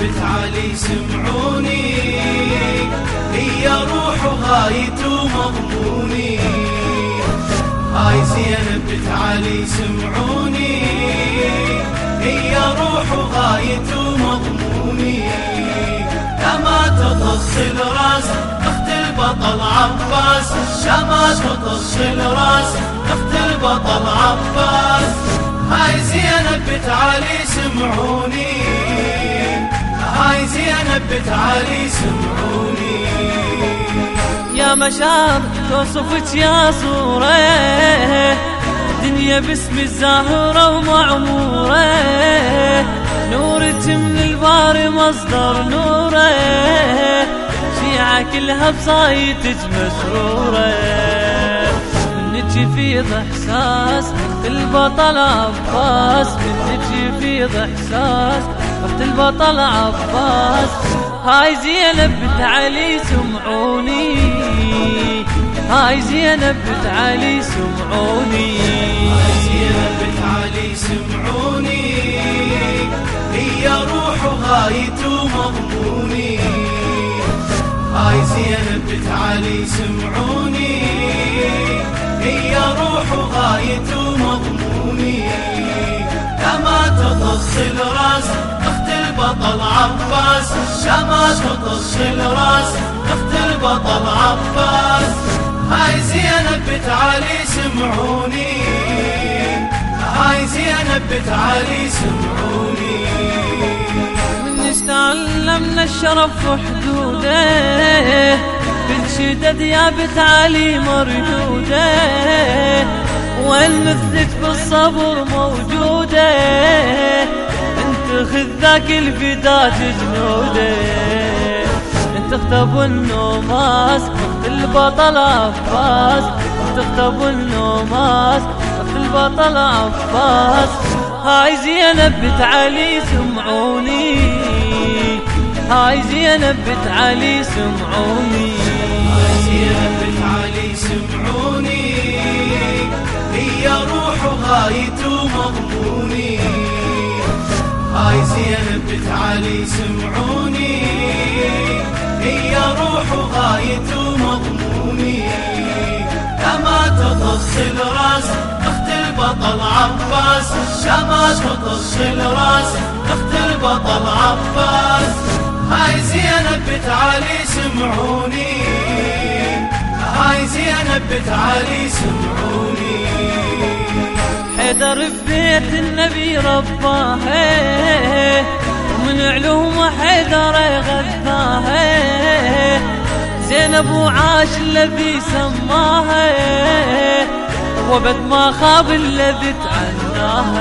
بنت علي سمعوني. هي روح غاية ومضموني هاي زينب بنت علي سمعوني. هي روح غاية ومضموني كما تطص الراس أخت البطل عباس. كما تطص الراس أخت البطل عباس. هاي زينب بنت علي سمعوني. بنت علي سمعوني. يا مشار توصفك يا صورة. دنيا باسم الزاهرة ومعمورة نورك من البار مصدر نورة. شيعة كلها بصايتك مسرورة. منك يفيض احساس البطل عباس. منك يفيض احساس البطل عباس. هاي زينب بنت علي سمعوني. هاي زينب بنت علي سمعوني. هاي زينب بنت علي سمعوني. هي روح غاية ومضموني هاي زينب بنت علي سمعوني. هي روح غاية ومضموني كما تطص الراس البطل عباس كما تطص الراس اخت البطل عباس. هاي زينب بنت علي سمعوني. هاي زينب بنت علي سمعوني. من تعلمنا الشرف وحدوده بالشدد يا بنت علي مرجوده. وين مثلك بالصبر موجوده خذ ذاك الفداء جنوده. انت اختب النوماس البطل عباس. انت اختب النوماس البطل عباس. هاي زينب بنت علي سمعوني. هاي زينب بنت علي سمعوني. هاي زينب سمعوني. هي روح غاية ومضموني هاي زينب بنت علي سمعوني. هي روح غاية ومضموني. كما تطص الراس أخت البطل عباس. كما تطص الراس أخت البطل عباس. هاي زينب بنت علي سمعوني. هاي زينب بنت علي سمعوني حيدر ببيت النبي رباه ومن علوم حيدر غذاه زينب وعاش الذي سماه. وبد ما خاب الذي تعناه.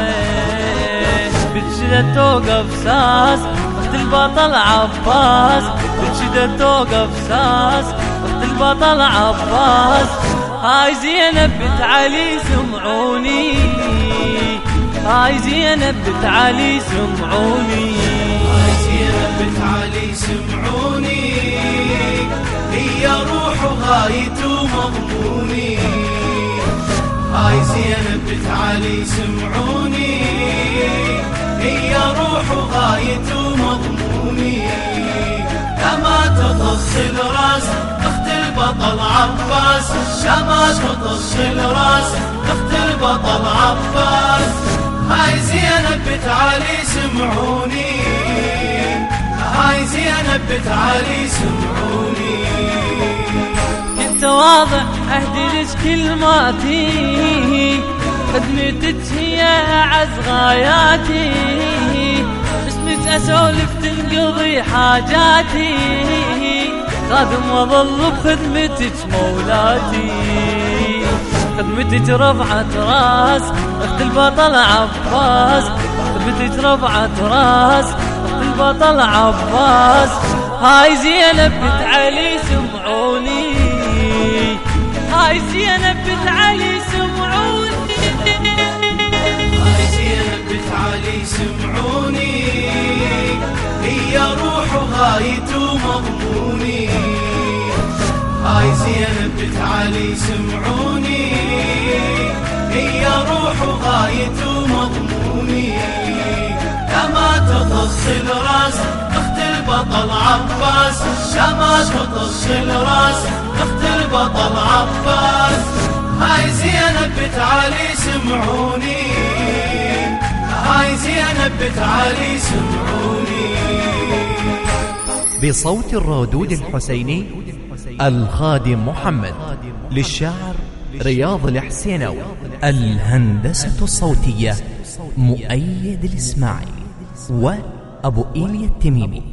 بتشدد توقف ساس وقت البطل عباس. بتشدد توقف ساس وقت البطل عباس. هاي زينب بنت علي سمعوني. هاي زينب بنت علي سمعوني. هاي زينب بنت علي سمعوني. هي روح غاية ومضموني هاي زينب بنت علي سمعوني. هي روح غاية ومضموني كما تطص الراس اخت البطل عباس. كما تطص الراس اخت البطل عباس. هاي زينب بنت علي سمعوني. هاي زينب بنت علي سمعوني. كنت واضح اهدي لك كلماتي خدمتك هي أعز غاياتي. اسمك أسولف تنقضي حاجاتي. خادم واظل بخدمتك مولاتي. خدمتك رفعت راس اخت البطل عباس. خدمتك رفعت راس اخت البطل عباس. هاي زينب بنت علي سمعوني. هاي زينب بنت علي سمعوني. هاي زينب بنت علي سمعوني. هي روح غاية ومضموني هاي زينب بنت علي سمعوني. روح غاية ومضموني كما تطص الراس اخت البطل عباس. لا ما تطص الراس اخت البطل عباس. هاي زينب بنت علي سمعوني. هاي زينب بنت علي سمعوني. بصوت الرادود الحسيني الخادم محمد للشاعر رياض الحسينوي الهندسة الصوتية مؤيد الإسماعيلي وأبو إيليا التميمي.